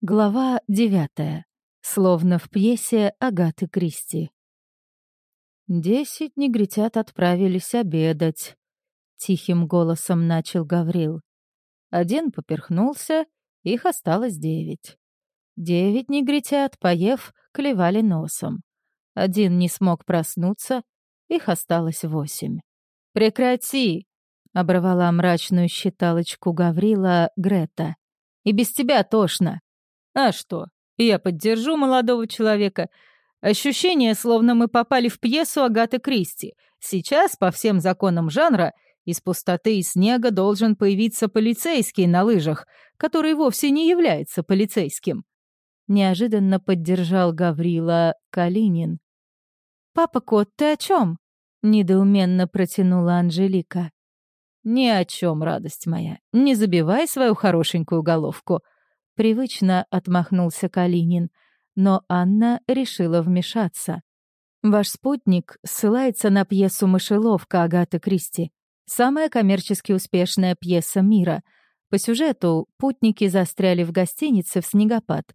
Глава девятая. Словно в пьесе Агаты Кристи. «Десять негритят отправились обедать», — тихим голосом начал Гаврил. Один поперхнулся, их осталось девять. Девять негритят, поев, клевали носом. Один не смог проснуться, их осталось восемь. «Прекрати!» — оборвала мрачную считалочку Гаврила Грета. «И без тебя тошно. А что? Я поддержу молодого человека. Ощущение, словно мы попали в пьесу Агаты Кристи. Сейчас, по всем законам жанра, из пустоты и снега должен появиться полицейский на лыжах, который вовсе не является полицейским. Неожиданно поддержал Гаврила Калинин. «Папа Кот, ты о чем? недоуменно протянула Анжелика. «Ни о чем, радость моя. Не забивай свою хорошенькую головку», Привычно отмахнулся Калинин, но Анна решила вмешаться. Ваш спутник ссылается на пьесу «Мышеловка» Агаты Кристи. Самая коммерчески успешная пьеса мира. По сюжету путники застряли в гостинице в снегопад,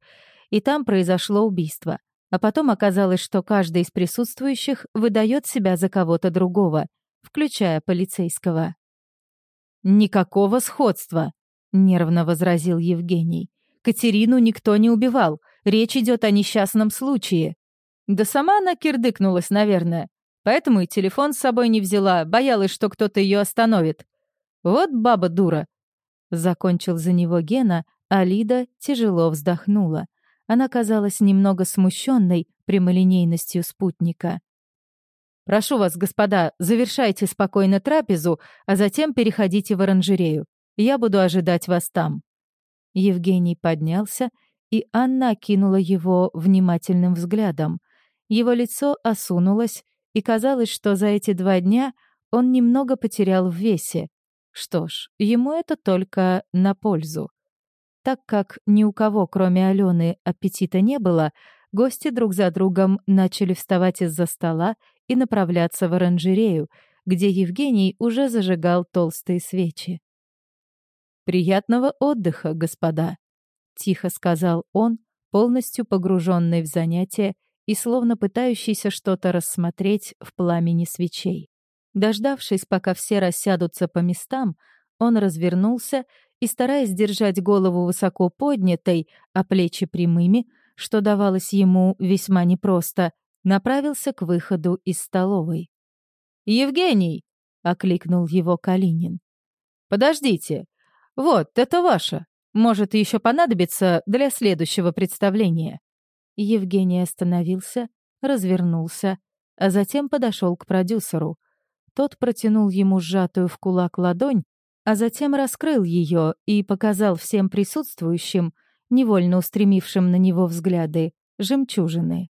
и там произошло убийство. А потом оказалось, что каждый из присутствующих выдает себя за кого-то другого, включая полицейского. «Никакого сходства», — нервно возразил Евгений. Катерину никто не убивал. Речь идет о несчастном случае. Да сама она кирдыкнулась, наверное. Поэтому и телефон с собой не взяла, боялась, что кто-то ее остановит. Вот баба дура. Закончил за него Гена, а Лида тяжело вздохнула. Она казалась немного смущенной прямолинейностью спутника. «Прошу вас, господа, завершайте спокойно трапезу, а затем переходите в оранжерею. Я буду ожидать вас там». Евгений поднялся, и Анна окинула его внимательным взглядом. Его лицо осунулось, и казалось, что за эти два дня он немного потерял в весе. Что ж, ему это только на пользу. Так как ни у кого, кроме Алены, аппетита не было, гости друг за другом начали вставать из-за стола и направляться в оранжерею, где Евгений уже зажигал толстые свечи. «Приятного отдыха, господа», — тихо сказал он, полностью погруженный в занятие и словно пытающийся что-то рассмотреть в пламени свечей. Дождавшись, пока все рассядутся по местам, он развернулся и, стараясь держать голову высоко поднятой, а плечи прямыми, что давалось ему весьма непросто, направился к выходу из столовой. «Евгений!» — окликнул его Калинин. «Подождите, «Вот, это ваше. Может, еще понадобится для следующего представления». Евгений остановился, развернулся, а затем подошел к продюсеру. Тот протянул ему сжатую в кулак ладонь, а затем раскрыл ее и показал всем присутствующим, невольно устремившим на него взгляды, жемчужины.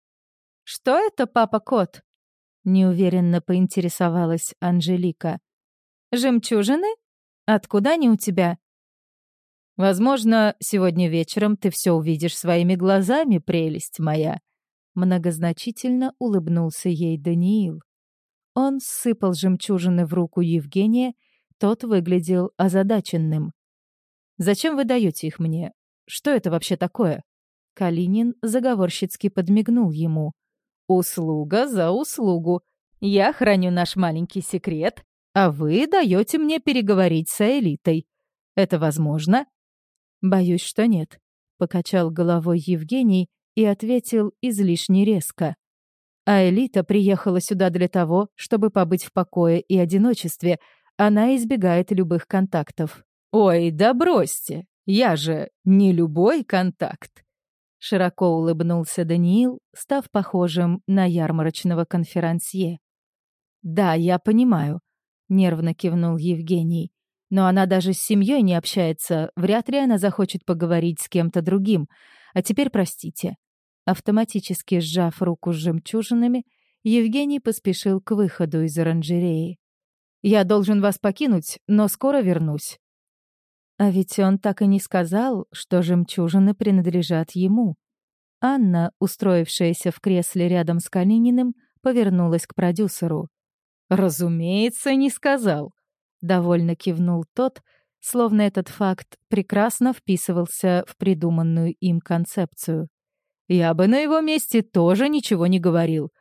«Что это, папа-кот?» — неуверенно поинтересовалась Анжелика. «Жемчужины? Откуда они у тебя?» Возможно, сегодня вечером ты все увидишь своими глазами, прелесть моя. Многозначительно улыбнулся ей Даниил. Он сыпал жемчужины в руку Евгения, тот выглядел озадаченным. «Зачем вы даете их мне? Что это вообще такое?» Калинин заговорщицки подмигнул ему. «Услуга за услугу. Я храню наш маленький секрет, а вы даете мне переговорить с элитой. Это возможно?» «Боюсь, что нет», — покачал головой Евгений и ответил излишне резко. «А Элита приехала сюда для того, чтобы побыть в покое и одиночестве. Она избегает любых контактов». «Ой, да бросьте! Я же не любой контакт!» Широко улыбнулся Даниил, став похожим на ярмарочного конферансье. «Да, я понимаю», — нервно кивнул Евгений. Но она даже с семьей не общается, вряд ли она захочет поговорить с кем-то другим. А теперь простите. Автоматически сжав руку с жемчужинами, Евгений поспешил к выходу из оранжереи. «Я должен вас покинуть, но скоро вернусь». А ведь он так и не сказал, что жемчужины принадлежат ему. Анна, устроившаяся в кресле рядом с Калининым, повернулась к продюсеру. «Разумеется, не сказал. — довольно кивнул тот, словно этот факт прекрасно вписывался в придуманную им концепцию. «Я бы на его месте тоже ничего не говорил.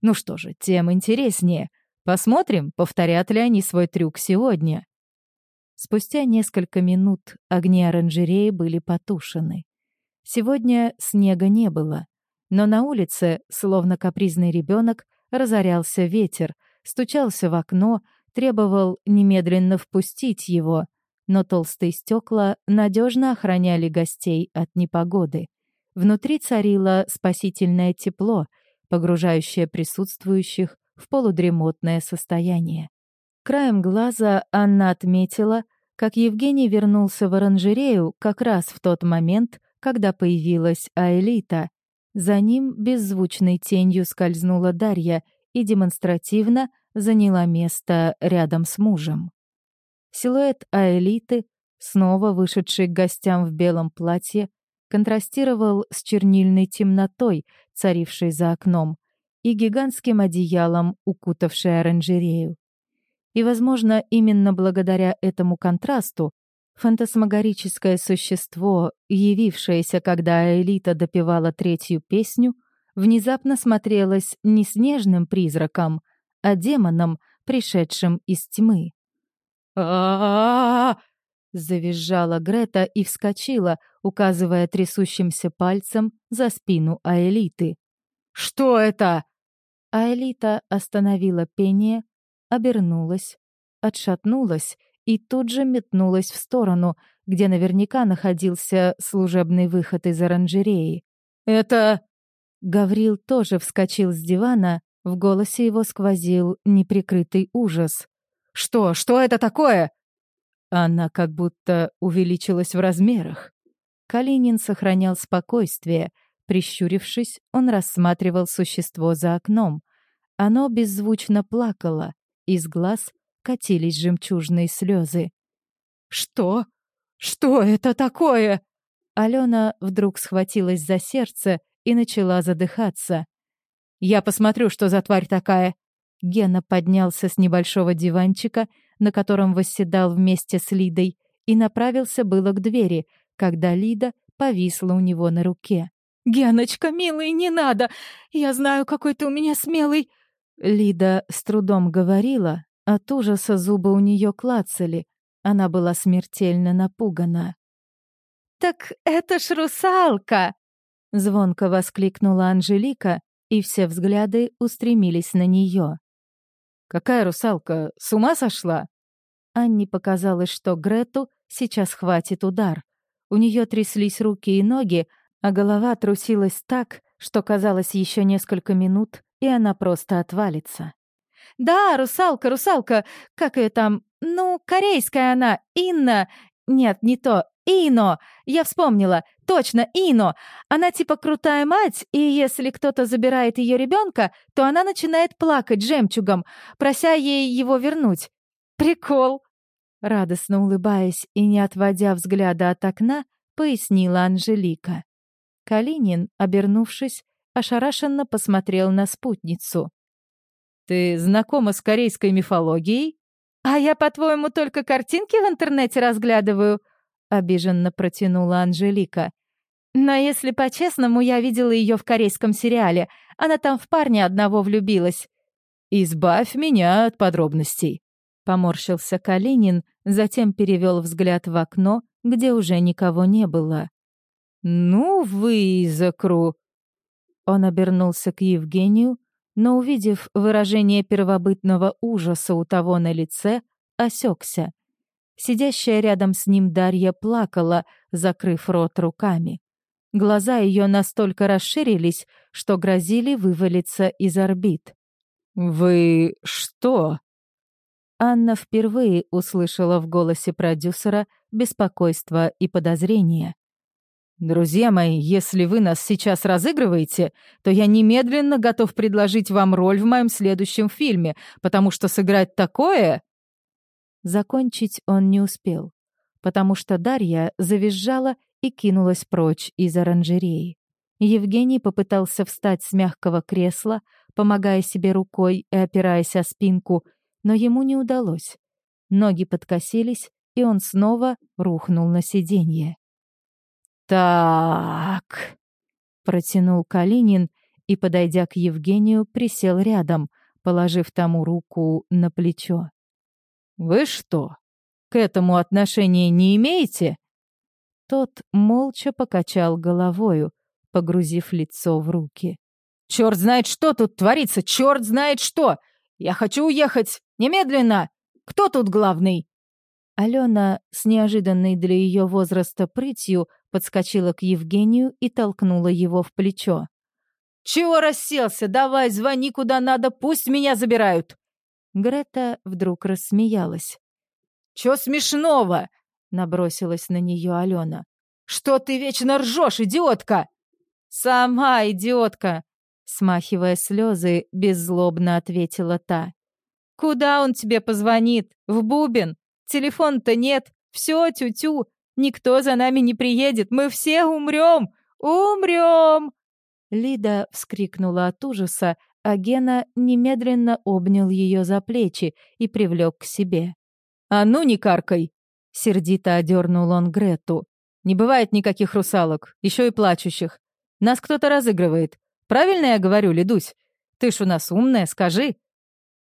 Ну что же, тем интереснее. Посмотрим, повторят ли они свой трюк сегодня». Спустя несколько минут огни оранжереи были потушены. Сегодня снега не было, но на улице, словно капризный ребенок, разорялся ветер, стучался в окно, требовал немедленно впустить его, но толстые стекла надежно охраняли гостей от непогоды. Внутри царило спасительное тепло, погружающее присутствующих в полудремотное состояние. Краем глаза Анна отметила, как Евгений вернулся в оранжерею как раз в тот момент, когда появилась Аэлита. За ним беззвучной тенью скользнула Дарья и демонстративно заняла место рядом с мужем. Силуэт Аэлиты, снова вышедший к гостям в белом платье, контрастировал с чернильной темнотой, царившей за окном, и гигантским одеялом, укутавшей оранжерею. И, возможно, именно благодаря этому контрасту фантасмагорическое существо, явившееся, когда Элита допевала третью песню, внезапно смотрелось не снежным призраком, а демоном, пришедшим из тьмы. а завизжала Грета и вскочила, указывая трясущимся пальцем за спину Аэлиты. «Что это?» Аэлита остановила пение, обернулась, отшатнулась и тут же метнулась в сторону, где наверняка находился служебный выход из оранжереи. «Это...» Гаврил тоже вскочил с дивана, в голосе его сквозил неприкрытый ужас. «Что? Что это такое?» Она как будто увеличилась в размерах. Калинин сохранял спокойствие. Прищурившись, он рассматривал существо за окном. Оно беззвучно плакало, из глаз катились жемчужные слезы. «Что? Что это такое?» Алена вдруг схватилась за сердце и начала задыхаться. «Я посмотрю, что за тварь такая». Гена поднялся с небольшого диванчика, на котором восседал вместе с Лидой, и направился было к двери, когда Лида повисла у него на руке. «Геночка, милый, не надо! Я знаю, какой ты у меня смелый!» Лида с трудом говорила, от ужаса зубы у нее клацали. Она была смертельно напугана. «Так это ж русалка!» Звонко воскликнула Анжелика, и все взгляды устремились на нее. «Какая русалка? С ума сошла?» Анне показалось, что Грету сейчас хватит удар. У нее тряслись руки и ноги, а голова трусилась так, что казалось еще несколько минут, и она просто отвалится. «Да, русалка, русалка, как ее там? Ну, корейская она, Инна. Нет, не то, Ино. Я вспомнила, точно, Ино. Она типа крутая мать, и если кто-то забирает ее ребенка, то она начинает плакать жемчугом, прося ей его вернуть. Прикол!» Радостно улыбаясь и не отводя взгляда от окна, пояснила Анжелика. Калинин, обернувшись, ошарашенно посмотрел на спутницу. «Ты знакома с корейской мифологией?» «А я, по-твоему, только картинки в интернете разглядываю?» — обиженно протянула Анжелика. «Но если по-честному, я видела ее в корейском сериале. Она там в парня одного влюбилась». «Избавь меня от подробностей», — поморщился Калинин, затем перевел взгляд в окно, где уже никого не было. «Ну вы, Закру!» Он обернулся к Евгению, но, увидев выражение первобытного ужаса у того на лице, осекся. Сидящая рядом с ним Дарья плакала, закрыв рот руками. Глаза ее настолько расширились, что грозили вывалиться из орбит. «Вы что?» Анна впервые услышала в голосе продюсера беспокойство и подозрение. «Друзья мои, если вы нас сейчас разыгрываете, то я немедленно готов предложить вам роль в моем следующем фильме, потому что сыграть такое...» Закончить он не успел, потому что Дарья завизжала и кинулась прочь из оранжереи. Евгений попытался встать с мягкого кресла, помогая себе рукой и опираясь о спинку, но ему не удалось. Ноги подкосились, и он снова рухнул на сиденье. «Так...» — протянул Калинин и, подойдя к Евгению, присел рядом, положив тому руку на плечо. «Вы что, к этому отношения не имеете?» Тот молча покачал головою, погрузив лицо в руки. «Черт знает, что тут творится! Черт знает что! Я хочу уехать! Немедленно! Кто тут главный?» Алена с неожиданной для ее возраста прытью подскочила к Евгению и толкнула его в плечо. «Чего расселся? Давай, звони куда надо, пусть меня забирают!» Грета вдруг рассмеялась. «Чё смешного?» — набросилась на нее Алена. «Что ты вечно ржешь, идиотка?» «Сама идиотка!» — смахивая слезы, беззлобно ответила та. «Куда он тебе позвонит? В бубен? Телефон-то нет. Все, тю-тю. Никто за нами не приедет. Мы все умрем! Умрем!» Лида вскрикнула от ужаса, а Гена немедленно обнял ее за плечи и привлек к себе. «А ну, не каркай!» — сердито одернул он Грету. «Не бывает никаких русалок, еще и плачущих. Нас кто-то разыгрывает. Правильно я говорю, Лидусь? Ты ж у нас умная, скажи».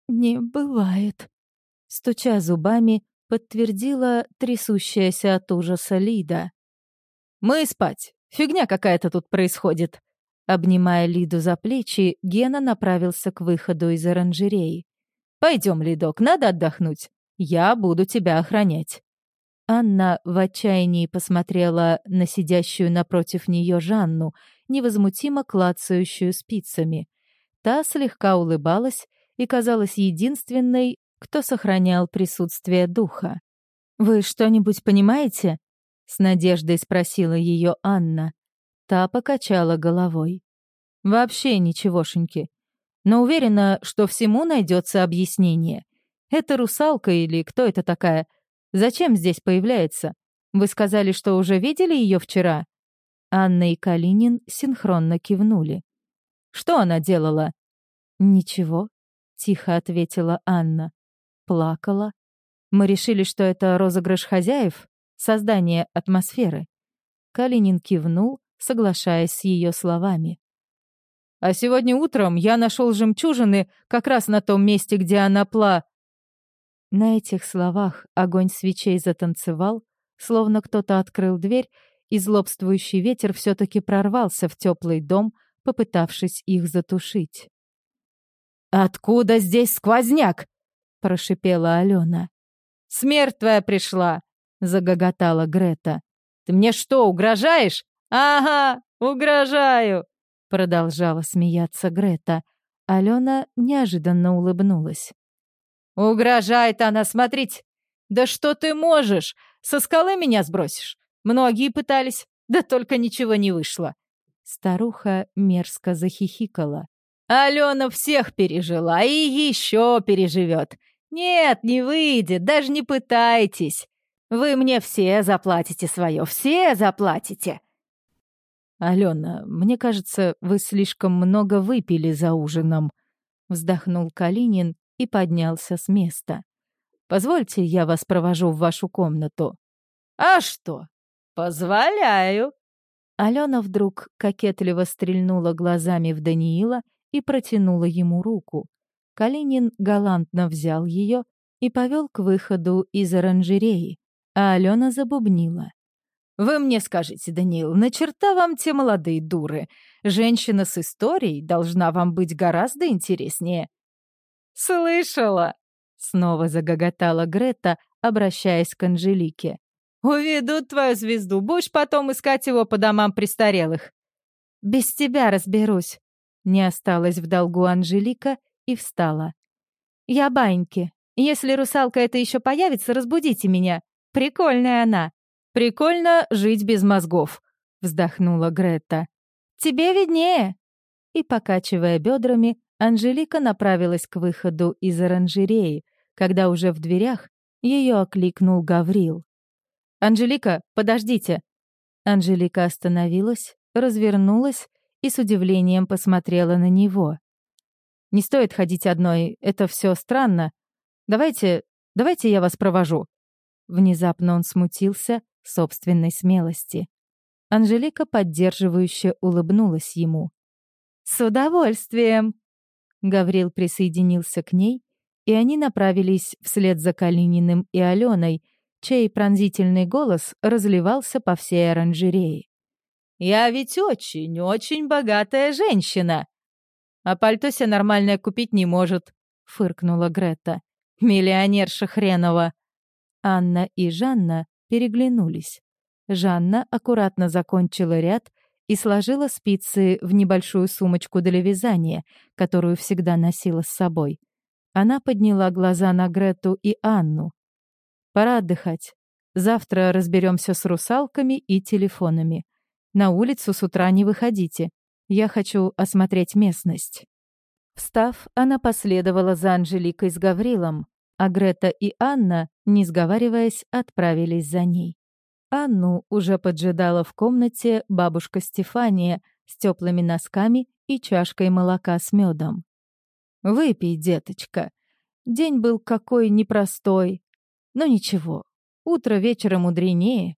«Не бывает», — стуча зубами, подтвердила трясущаяся от ужаса Лида. «Мы спать. Фигня какая-то тут происходит». Обнимая Лиду за плечи, Гена направился к выходу из оранжереи. «Пойдем, Лидок, надо отдохнуть. Я буду тебя охранять». Анна в отчаянии посмотрела на сидящую напротив нее Жанну, невозмутимо клацающую спицами. Та слегка улыбалась и казалась единственной, кто сохранял присутствие духа. «Вы что-нибудь понимаете?» — с надеждой спросила ее Анна. Та покачала головой. «Вообще ничегошеньки. Но уверена, что всему найдется объяснение. Это русалка или кто это такая? Зачем здесь появляется? Вы сказали, что уже видели ее вчера?» Анна и Калинин синхронно кивнули. «Что она делала?» «Ничего», — тихо ответила Анна плакала. Мы решили, что это розыгрыш хозяев, создание атмосферы. Калинин кивнул, соглашаясь с ее словами. «А сегодня утром я нашел жемчужины как раз на том месте, где она пла...» На этих словах огонь свечей затанцевал, словно кто-то открыл дверь, и злобствующий ветер все-таки прорвался в теплый дом, попытавшись их затушить. «Откуда здесь сквозняк?» — прошипела Алена. «Смерть твоя пришла!» — загоготала Грета. «Ты мне что, угрожаешь?» «Ага, угрожаю!» — продолжала смеяться Грета. Алена неожиданно улыбнулась. «Угрожает она, смотрите! Да что ты можешь? Со скалы меня сбросишь? Многие пытались, да только ничего не вышло!» Старуха мерзко захихикала. Алена всех пережила и еще переживет. Нет, не выйдет, даже не пытайтесь. Вы мне все заплатите свое, все заплатите. Алена, мне кажется, вы слишком много выпили за ужином. Вздохнул Калинин и поднялся с места. Позвольте, я вас провожу в вашу комнату. А что? Позволяю. Алена вдруг кокетливо стрельнула глазами в Даниила и протянула ему руку. Калинин галантно взял ее и повел к выходу из оранжереи, а Алена забубнила. «Вы мне скажите, Даниил, на черта вам те молодые дуры? Женщина с историей должна вам быть гораздо интереснее». «Слышала!» — снова загоготала Грета, обращаясь к Анжелике. «Уведут твою звезду, будешь потом искать его по домам престарелых». «Без тебя разберусь», не осталась в долгу Анжелика и встала. «Я баньки. Если русалка это еще появится, разбудите меня. Прикольная она». «Прикольно жить без мозгов», — вздохнула Гретта. «Тебе виднее». И, покачивая бедрами, Анжелика направилась к выходу из оранжереи, когда уже в дверях ее окликнул Гаврил. «Анжелика, подождите!» Анжелика остановилась, развернулась и с удивлением посмотрела на него. «Не стоит ходить одной, это все странно. Давайте, давайте я вас провожу». Внезапно он смутился собственной смелости. Анжелика поддерживающе улыбнулась ему. «С удовольствием!» Гаврил присоединился к ней, и они направились вслед за Калининым и Аленой, чей пронзительный голос разливался по всей оранжерее. «Я ведь очень, очень богатая женщина!» «А пальто себе нормальное купить не может», — фыркнула Грета. «Миллионерша хренова!» Анна и Жанна переглянулись. Жанна аккуратно закончила ряд и сложила спицы в небольшую сумочку для вязания, которую всегда носила с собой. Она подняла глаза на Грету и Анну. «Пора отдыхать. Завтра разберемся с русалками и телефонами. На улицу с утра не выходите. Я хочу осмотреть местность». Встав, она последовала за Анжеликой с Гаврилом, а Грета и Анна, не сговариваясь, отправились за ней. Анну уже поджидала в комнате бабушка Стефания с теплыми носками и чашкой молока с медом. «Выпей, деточка. День был какой непростой. Но ничего, утро вечера мудренее.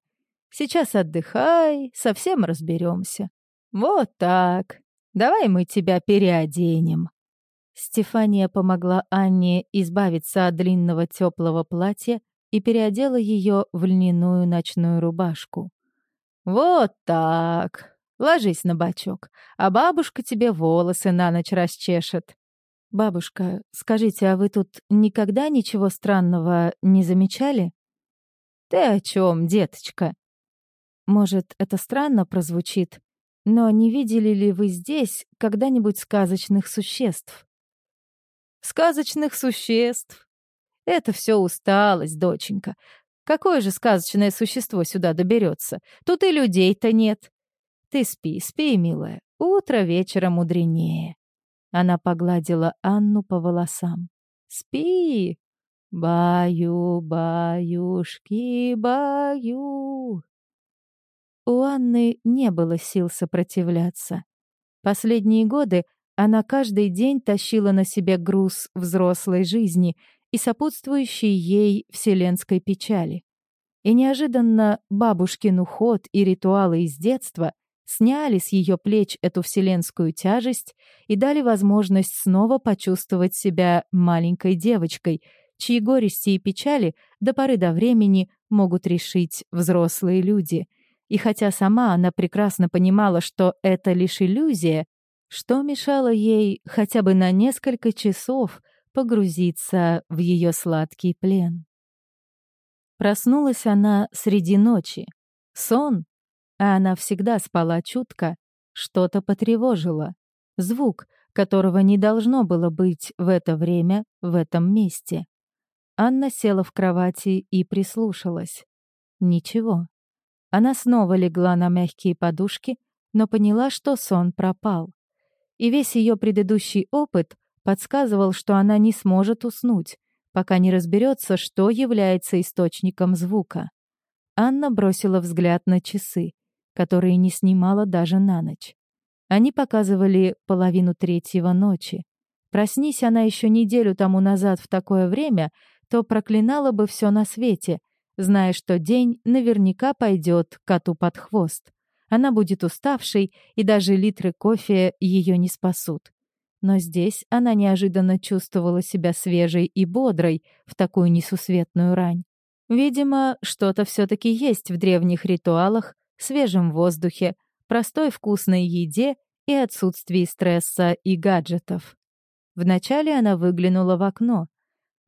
Сейчас отдыхай, совсем разберемся. Вот так. Давай мы тебя переоденем». Стефания помогла Анне избавиться от длинного теплого платья и переодела ее в льняную ночную рубашку. «Вот так. Ложись на бочок, а бабушка тебе волосы на ночь расчешет». «Бабушка, скажите, а вы тут никогда ничего странного не замечали?» «Ты о чем, деточка?» «Может, это странно прозвучит, но не видели ли вы здесь когда-нибудь сказочных существ?» Сказочных существ. Это все усталость, доченька. Какое же сказочное существо сюда доберется? Тут и людей-то нет. Ты спи, спи, милая. Утро вечера мудренее. Она погладила Анну по волосам. Спи. Баю, баюшки, баю. У Анны не было сил сопротивляться. Последние годы она каждый день тащила на себе груз взрослой жизни и сопутствующей ей вселенской печали. И неожиданно бабушкин уход и ритуалы из детства сняли с ее плеч эту вселенскую тяжесть и дали возможность снова почувствовать себя маленькой девочкой, чьи горести и печали до поры до времени могут решить взрослые люди. И хотя сама она прекрасно понимала, что это лишь иллюзия, что мешало ей хотя бы на несколько часов погрузиться в ее сладкий плен? Проснулась она среди ночи. Сон, а она всегда спала чутко, что-то потревожило. Звук, которого не должно было быть в это время в этом месте. Анна села в кровати и прислушалась. Ничего. Она снова легла на мягкие подушки, но поняла, что сон пропал и весь ее предыдущий опыт подсказывал, что она не сможет уснуть, пока не разберется, что является источником звука. Анна бросила взгляд на часы, которые не снимала даже на ночь. Они показывали половину третьего ночи. Проснись она еще неделю тому назад в такое время, то проклинала бы все на свете, зная, что день наверняка пойдет коту под хвост. Она будет уставшей, и даже литры кофе ее не спасут. Но здесь она неожиданно чувствовала себя свежей и бодрой в такую несусветную рань. Видимо, что-то все-таки есть в древних ритуалах, свежем воздухе, простой вкусной еде и отсутствии стресса и гаджетов. Вначале она выглянула в окно.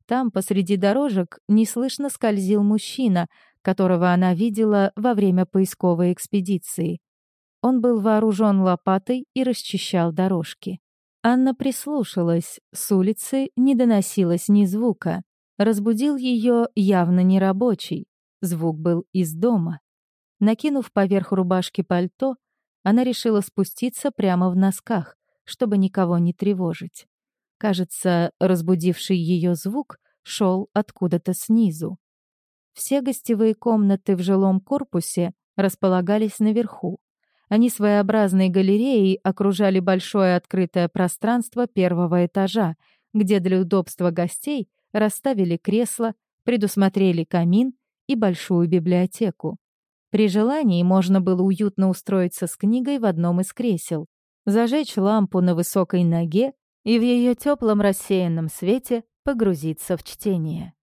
Там, посреди дорожек, неслышно скользил мужчина, которого она видела во время поисковой экспедиции. Он был вооружен лопатой и расчищал дорожки. Анна прислушалась, с улицы не доносилось ни звука. Разбудил ее явно нерабочий. Звук был из дома. Накинув поверх рубашки пальто, она решила спуститься прямо в носках, чтобы никого не тревожить. Кажется, разбудивший ее звук шел откуда-то снизу. Все гостевые комнаты в жилом корпусе располагались наверху. Они своеобразной галереей окружали большое открытое пространство первого этажа, где для удобства гостей расставили кресла, предусмотрели камин и большую библиотеку. При желании можно было уютно устроиться с книгой в одном из кресел, зажечь лампу на высокой ноге и в ее теплом рассеянном свете погрузиться в чтение.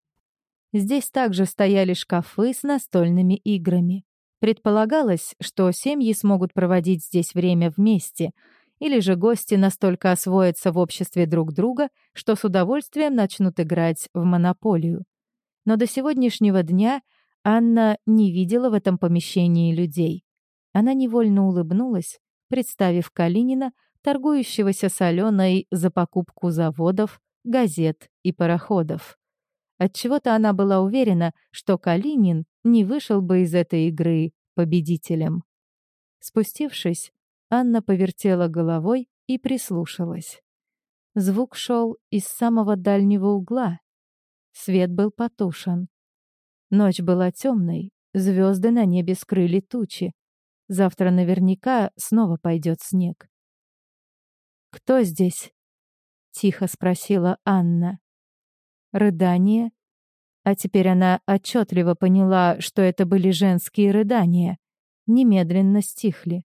Здесь также стояли шкафы с настольными играми. Предполагалось, что семьи смогут проводить здесь время вместе, или же гости настолько освоятся в обществе друг друга, что с удовольствием начнут играть в монополию. Но до сегодняшнего дня Анна не видела в этом помещении людей. Она невольно улыбнулась, представив Калинина, торгующегося соленой за покупку заводов, газет и пароходов. Отчего-то она была уверена, что Калинин не вышел бы из этой игры победителем. Спустившись, Анна повертела головой и прислушалась. Звук шел из самого дальнего угла. Свет был потушен. Ночь была темной, звезды на небе скрыли тучи. Завтра наверняка снова пойдет снег. «Кто здесь?» — тихо спросила Анна рыдание. А теперь она отчетливо поняла, что это были женские рыдания. Немедленно стихли.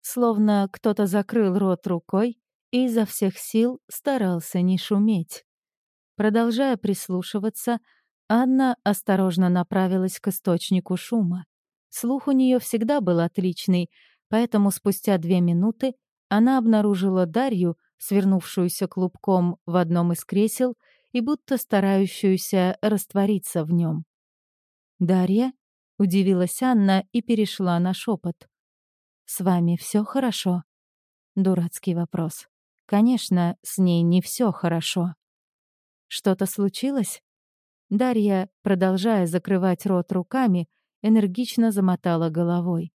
Словно кто-то закрыл рот рукой и изо всех сил старался не шуметь. Продолжая прислушиваться, Анна осторожно направилась к источнику шума. Слух у нее всегда был отличный, поэтому спустя две минуты она обнаружила Дарью, свернувшуюся клубком в одном из кресел и будто старающуюся раствориться в нем. «Дарья?» — удивилась Анна и перешла на шепот. «С вами все хорошо?» Дурацкий вопрос. Конечно, с ней не все хорошо. Что-то случилось? Дарья, продолжая закрывать рот руками, энергично замотала головой.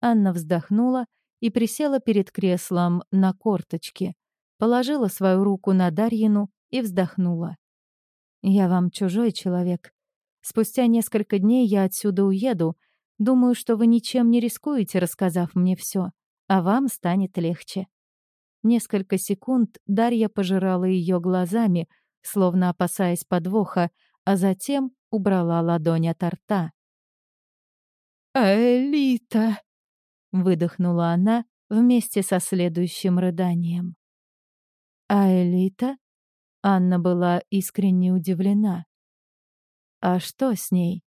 Анна вздохнула и присела перед креслом на корточке, положила свою руку на Дарьину и вздохнула. «Я вам чужой человек. Спустя несколько дней я отсюда уеду. Думаю, что вы ничем не рискуете, рассказав мне все, а вам станет легче». Несколько секунд Дарья пожирала ее глазами, словно опасаясь подвоха, а затем убрала ладонь от рта. «Элита!» — выдохнула она вместе со следующим рыданием. «А Элита?» Анна была искренне удивлена. «А что с ней?»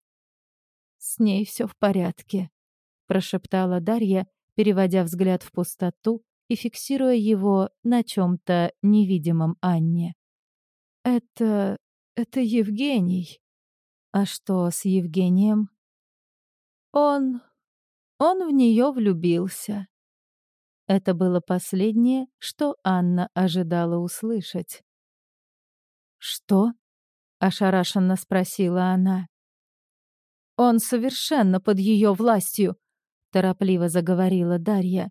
«С ней все в порядке», — прошептала Дарья, переводя взгляд в пустоту и фиксируя его на чем-то невидимом Анне. «Это... это Евгений». «А что с Евгением?» «Он... он в нее влюбился». Это было последнее, что Анна ожидала услышать. «Что?» — ошарашенно спросила она. «Он совершенно под ее властью», — торопливо заговорила Дарья.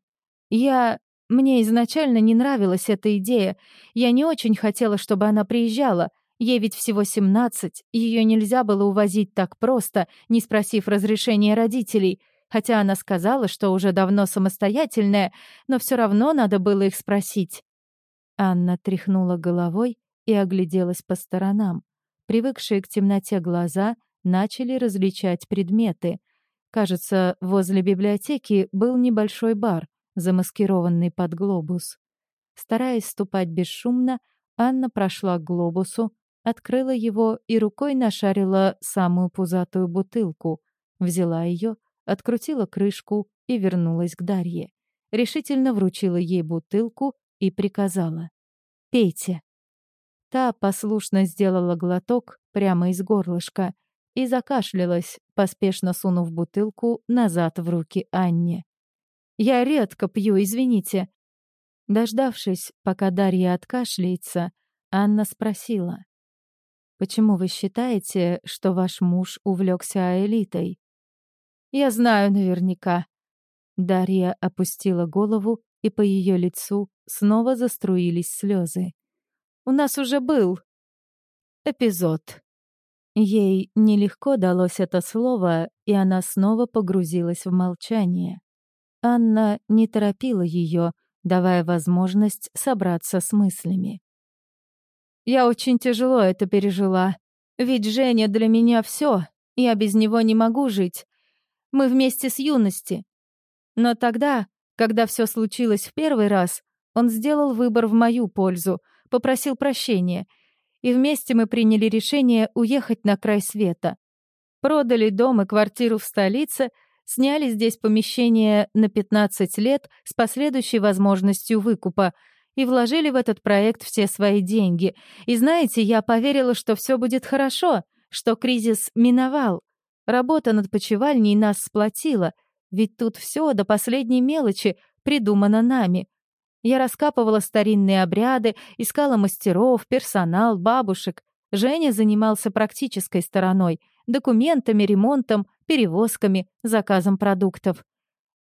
«Я... Мне изначально не нравилась эта идея. Я не очень хотела, чтобы она приезжала. Ей ведь всего семнадцать, ее нельзя было увозить так просто, не спросив разрешения родителей, хотя она сказала, что уже давно самостоятельная, но все равно надо было их спросить». Анна тряхнула головой и огляделась по сторонам. Привыкшие к темноте глаза начали различать предметы. Кажется, возле библиотеки был небольшой бар, замаскированный под глобус. Стараясь ступать бесшумно, Анна прошла к глобусу, открыла его и рукой нашарила самую пузатую бутылку, взяла ее, открутила крышку и вернулась к Дарье. Решительно вручила ей бутылку и приказала. «Пейте». Та послушно сделала глоток прямо из горлышка и закашлялась, поспешно сунув бутылку назад в руки Анне. «Я редко пью, извините». Дождавшись, пока Дарья откашляется, Анна спросила. «Почему вы считаете, что ваш муж увлекся Аэлитой?» «Я знаю наверняка». Дарья опустила голову, и по ее лицу снова заструились слезы. У нас уже был эпизод. Ей нелегко далось это слово, и она снова погрузилась в молчание. Анна не торопила ее, давая возможность собраться с мыслями. «Я очень тяжело это пережила. Ведь Женя для меня все, Я без него не могу жить. Мы вместе с юности. Но тогда, когда все случилось в первый раз, он сделал выбор в мою пользу, попросил прощения, и вместе мы приняли решение уехать на край света. Продали дом и квартиру в столице, сняли здесь помещение на 15 лет с последующей возможностью выкупа и вложили в этот проект все свои деньги. И знаете, я поверила, что все будет хорошо, что кризис миновал. Работа над почевальней нас сплотила, ведь тут все до последней мелочи придумано нами. Я раскапывала старинные обряды, искала мастеров, персонал, бабушек. Женя занимался практической стороной — документами, ремонтом, перевозками, заказом продуктов.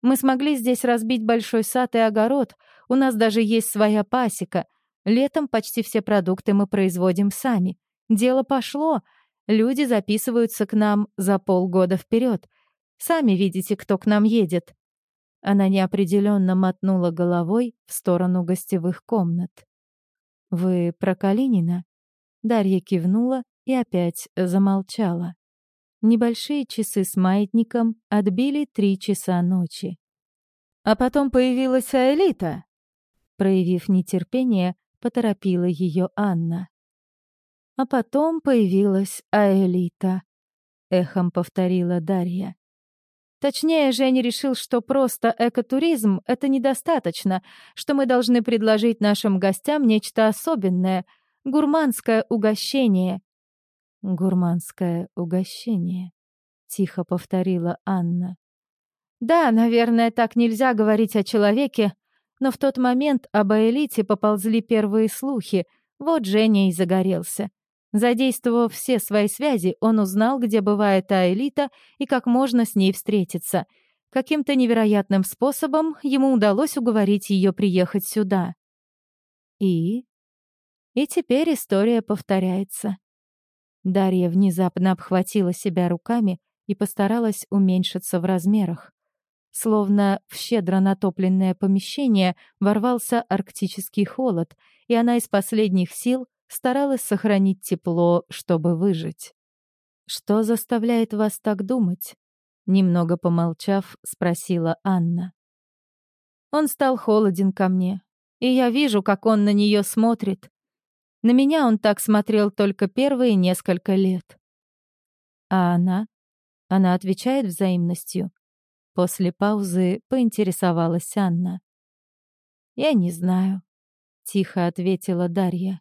Мы смогли здесь разбить большой сад и огород, у нас даже есть своя пасека. Летом почти все продукты мы производим сами. Дело пошло, люди записываются к нам за полгода вперед. Сами видите, кто к нам едет. Она неопределенно мотнула головой в сторону гостевых комнат. «Вы про Калинина?» Дарья кивнула и опять замолчала. Небольшие часы с маятником отбили три часа ночи. А потом появилась Аэлита. Проявив нетерпение, поторопила ее Анна. А потом появилась Аэлита. Эхом повторила Дарья. Точнее, Женя решил, что просто экотуризм — это недостаточно, что мы должны предложить нашим гостям нечто особенное — гурманское угощение, «Гурманское угощение», — тихо повторила Анна. «Да, наверное, так нельзя говорить о человеке, но в тот момент об Аэлите поползли первые слухи, вот Женя и загорелся. Задействовав все свои связи, он узнал, где бывает Аэлита и как можно с ней встретиться. Каким-то невероятным способом ему удалось уговорить ее приехать сюда. И? И теперь история повторяется. Дарья внезапно обхватила себя руками и постаралась уменьшиться в размерах. Словно в щедро натопленное помещение ворвался арктический холод, и она из последних сил старалась сохранить тепло, чтобы выжить. «Что заставляет вас так думать?» Немного помолчав, спросила Анна. Он стал холоден ко мне, и я вижу, как он на нее смотрит, на меня он так смотрел только первые несколько лет. А она? Она отвечает взаимностью. После паузы поинтересовалась Анна. «Я не знаю», — тихо ответила Дарья.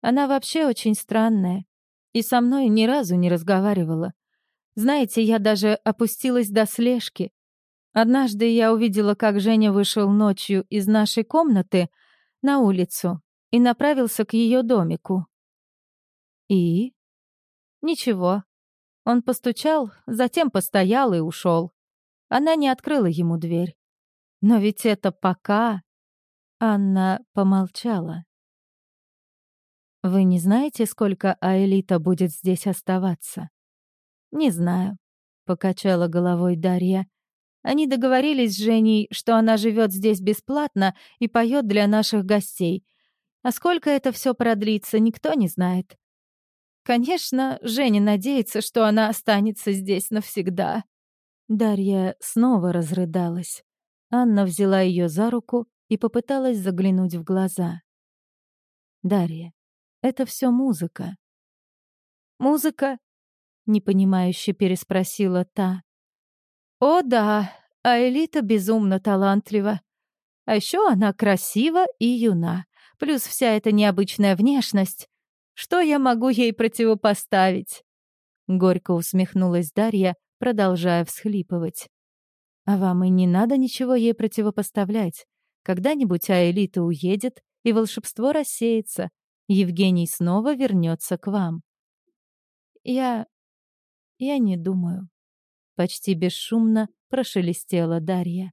«Она вообще очень странная и со мной ни разу не разговаривала. Знаете, я даже опустилась до слежки. Однажды я увидела, как Женя вышел ночью из нашей комнаты на улицу и направился к ее домику. И? Ничего. Он постучал, затем постоял и ушел. Она не открыла ему дверь. Но ведь это пока... Анна помолчала. «Вы не знаете, сколько Аэлита будет здесь оставаться?» «Не знаю», — покачала головой Дарья. «Они договорились с Женей, что она живет здесь бесплатно и поет для наших гостей, а сколько это все продлится, никто не знает. Конечно, Женя надеется, что она останется здесь навсегда. Дарья снова разрыдалась. Анна взяла ее за руку и попыталась заглянуть в глаза. «Дарья, это все музыка». «Музыка?» — непонимающе переспросила та. «О да, а Элита безумно талантлива. А еще она красива и юна. Плюс вся эта необычная внешность. Что я могу ей противопоставить?» Горько усмехнулась Дарья, продолжая всхлипывать. «А вам и не надо ничего ей противопоставлять. Когда-нибудь Аэлита уедет, и волшебство рассеется. Евгений снова вернется к вам». «Я... я не думаю». Почти бесшумно прошелестела Дарья.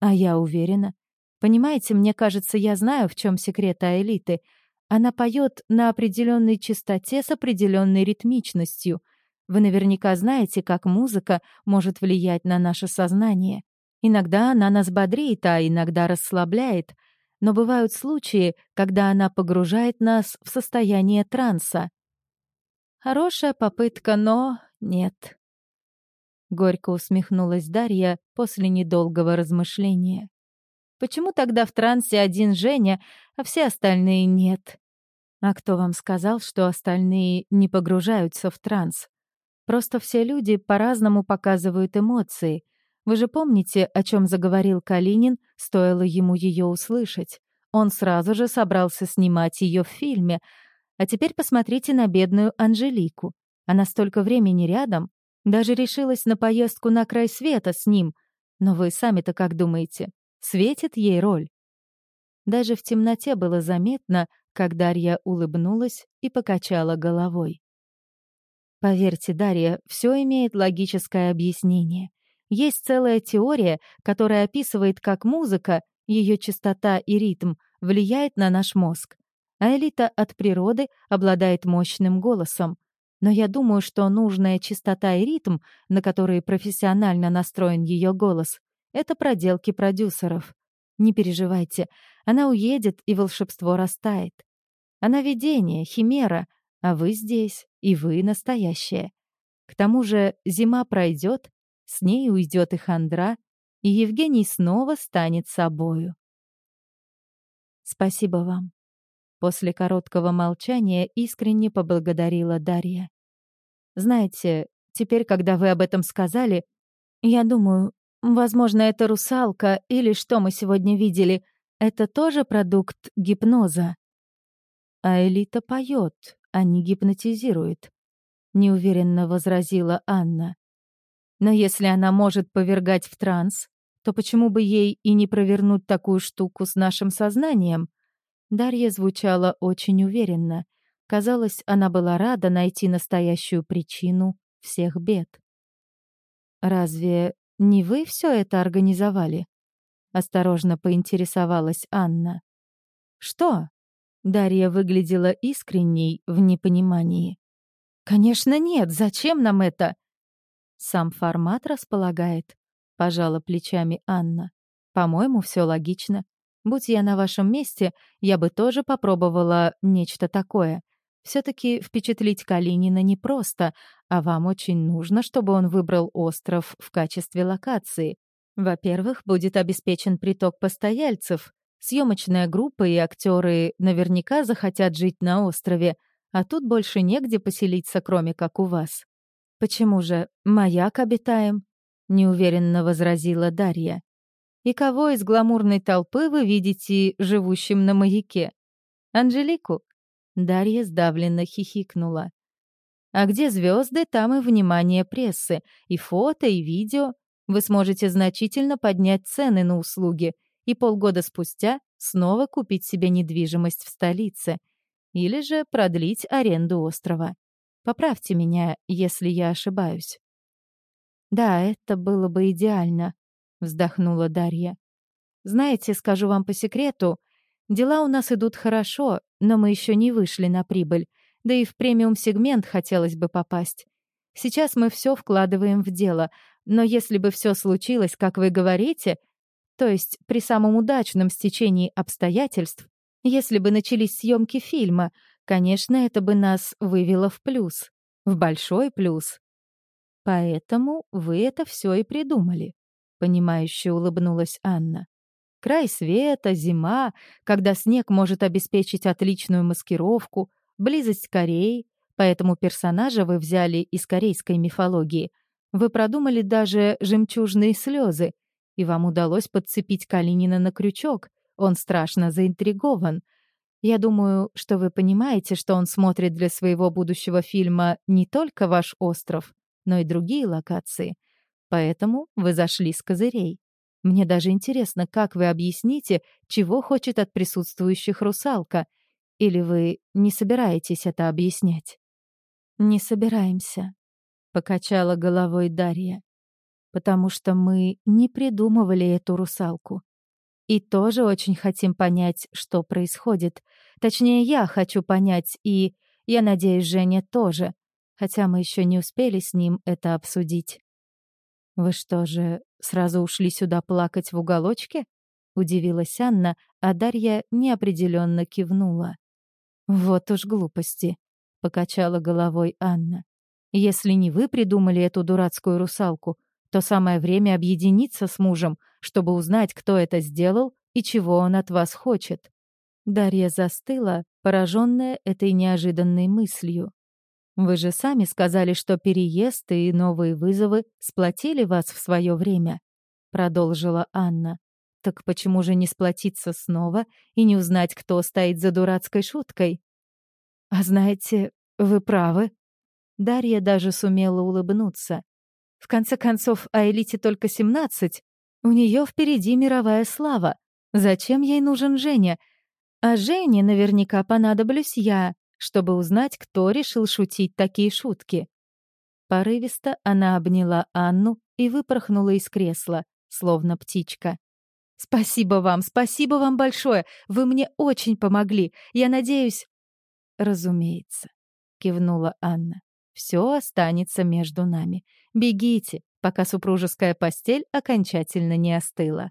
«А я уверена, Понимаете, мне кажется, я знаю, в чем секрет Аэлиты. Она поет на определенной частоте с определенной ритмичностью. Вы наверняка знаете, как музыка может влиять на наше сознание. Иногда она нас бодрит, а иногда расслабляет. Но бывают случаи, когда она погружает нас в состояние транса. Хорошая попытка, но нет. Горько усмехнулась Дарья после недолгого размышления. Почему тогда в трансе один Женя, а все остальные нет? А кто вам сказал, что остальные не погружаются в транс? Просто все люди по-разному показывают эмоции. Вы же помните, о чем заговорил Калинин, стоило ему ее услышать? Он сразу же собрался снимать ее в фильме. А теперь посмотрите на бедную Анжелику. Она столько времени рядом, даже решилась на поездку на край света с ним. Но вы сами-то как думаете, светит ей роль? Даже в темноте было заметно, как Дарья улыбнулась и покачала головой. Поверьте, Дарья, все имеет логическое объяснение. Есть целая теория, которая описывает, как музыка, ее частота и ритм влияет на наш мозг. А Элита от природы обладает мощным голосом. Но я думаю, что нужная частота и ритм, на которые профессионально настроен ее голос, это проделки продюсеров. Не переживайте, она уедет, и волшебство растает. Она видение, химера, а вы здесь, и вы настоящая. К тому же зима пройдет, с ней уйдет и хандра, и Евгений снова станет собою. Спасибо вам. После короткого молчания искренне поблагодарила Дарья. Знаете, теперь, когда вы об этом сказали, я думаю, возможно, это русалка или что мы сегодня видели, это тоже продукт гипноза. А Элита поет, а не гипнотизирует, неуверенно возразила Анна. Но если она может повергать в транс, то почему бы ей и не провернуть такую штуку с нашим сознанием? Дарья звучала очень уверенно. Казалось, она была рада найти настоящую причину всех бед. «Разве не вы все это организовали?» — осторожно поинтересовалась Анна. «Что?» — Дарья выглядела искренней в непонимании. «Конечно нет, зачем нам это?» «Сам формат располагает», — пожала плечами Анна. «По-моему, все логично. Будь я на вашем месте, я бы тоже попробовала нечто такое. Все-таки впечатлить Калинина непросто, а вам очень нужно, чтобы он выбрал остров в качестве локации. Во-первых, будет обеспечен приток постояльцев. Съемочная группа и актеры наверняка захотят жить на острове, а тут больше негде поселиться, кроме как у вас. «Почему же маяк обитаем?» — неуверенно возразила Дарья. И кого из гламурной толпы вы видите живущим на маяке? Анжелику? Дарья сдавленно хихикнула. А где звезды, там и внимание прессы, и фото, и видео. Вы сможете значительно поднять цены на услуги и полгода спустя снова купить себе недвижимость в столице или же продлить аренду острова. Поправьте меня, если я ошибаюсь. Да, это было бы идеально, вздохнула Дарья. Знаете, скажу вам по секрету, дела у нас идут хорошо, но мы еще не вышли на прибыль, да и в премиум-сегмент хотелось бы попасть. Сейчас мы все вкладываем в дело, но если бы все случилось, как вы говорите, то есть при самом удачном стечении обстоятельств, если бы начались съемки фильма, конечно, это бы нас вывело в плюс, в большой плюс. Поэтому вы это все и придумали понимающе улыбнулась Анна. Край света, зима, когда снег может обеспечить отличную маскировку, близость Кореи, поэтому персонажа вы взяли из корейской мифологии. Вы продумали даже жемчужные слезы, и вам удалось подцепить Калинина на крючок. Он страшно заинтригован. Я думаю, что вы понимаете, что он смотрит для своего будущего фильма не только ваш остров, но и другие локации — Поэтому вы зашли с козырей. Мне даже интересно, как вы объясните, чего хочет от присутствующих русалка. Или вы не собираетесь это объяснять? «Не собираемся», — покачала головой Дарья. «Потому что мы не придумывали эту русалку. И тоже очень хотим понять, что происходит. Точнее, я хочу понять, и, я надеюсь, Женя тоже, хотя мы еще не успели с ним это обсудить». «Вы что же, сразу ушли сюда плакать в уголочке?» — удивилась Анна, а Дарья неопределенно кивнула. «Вот уж глупости», — покачала головой Анна. Если не вы придумали эту дурацкую русалку, то самое время объединиться с мужем, чтобы узнать, кто это сделал и чего он от вас хочет. Дарья застыла, пораженная этой неожиданной мыслью. Вы же сами сказали, что переезд и новые вызовы сплотили вас в свое время, продолжила Анна. Так почему же не сплотиться снова и не узнать, кто стоит за дурацкой шуткой? А знаете, вы правы. Дарья даже сумела улыбнуться. В конце концов, Аэлите только семнадцать. У нее впереди мировая слава. Зачем ей нужен Женя? А Жене наверняка понадоблюсь я, чтобы узнать, кто решил шутить такие шутки. Порывисто она обняла Анну и выпорхнула из кресла, словно птичка. «Спасибо вам, спасибо вам большое! Вы мне очень помогли! Я надеюсь...» «Разумеется», — кивнула Анна. «Все останется между нами. Бегите, пока супружеская постель окончательно не остыла».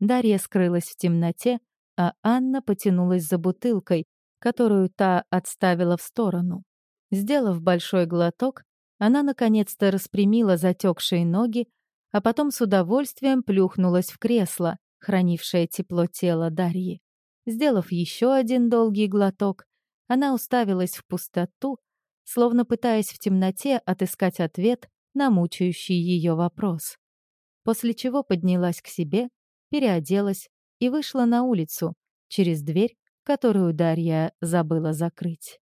Дарья скрылась в темноте, а Анна потянулась за бутылкой, которую та отставила в сторону. Сделав большой глоток, она наконец-то распрямила затекшие ноги, а потом с удовольствием плюхнулась в кресло, хранившее тепло тела Дарьи. Сделав еще один долгий глоток, она уставилась в пустоту, словно пытаясь в темноте отыскать ответ на мучающий ее вопрос. После чего поднялась к себе, переоделась и вышла на улицу через дверь, которую Дарья забыла закрыть.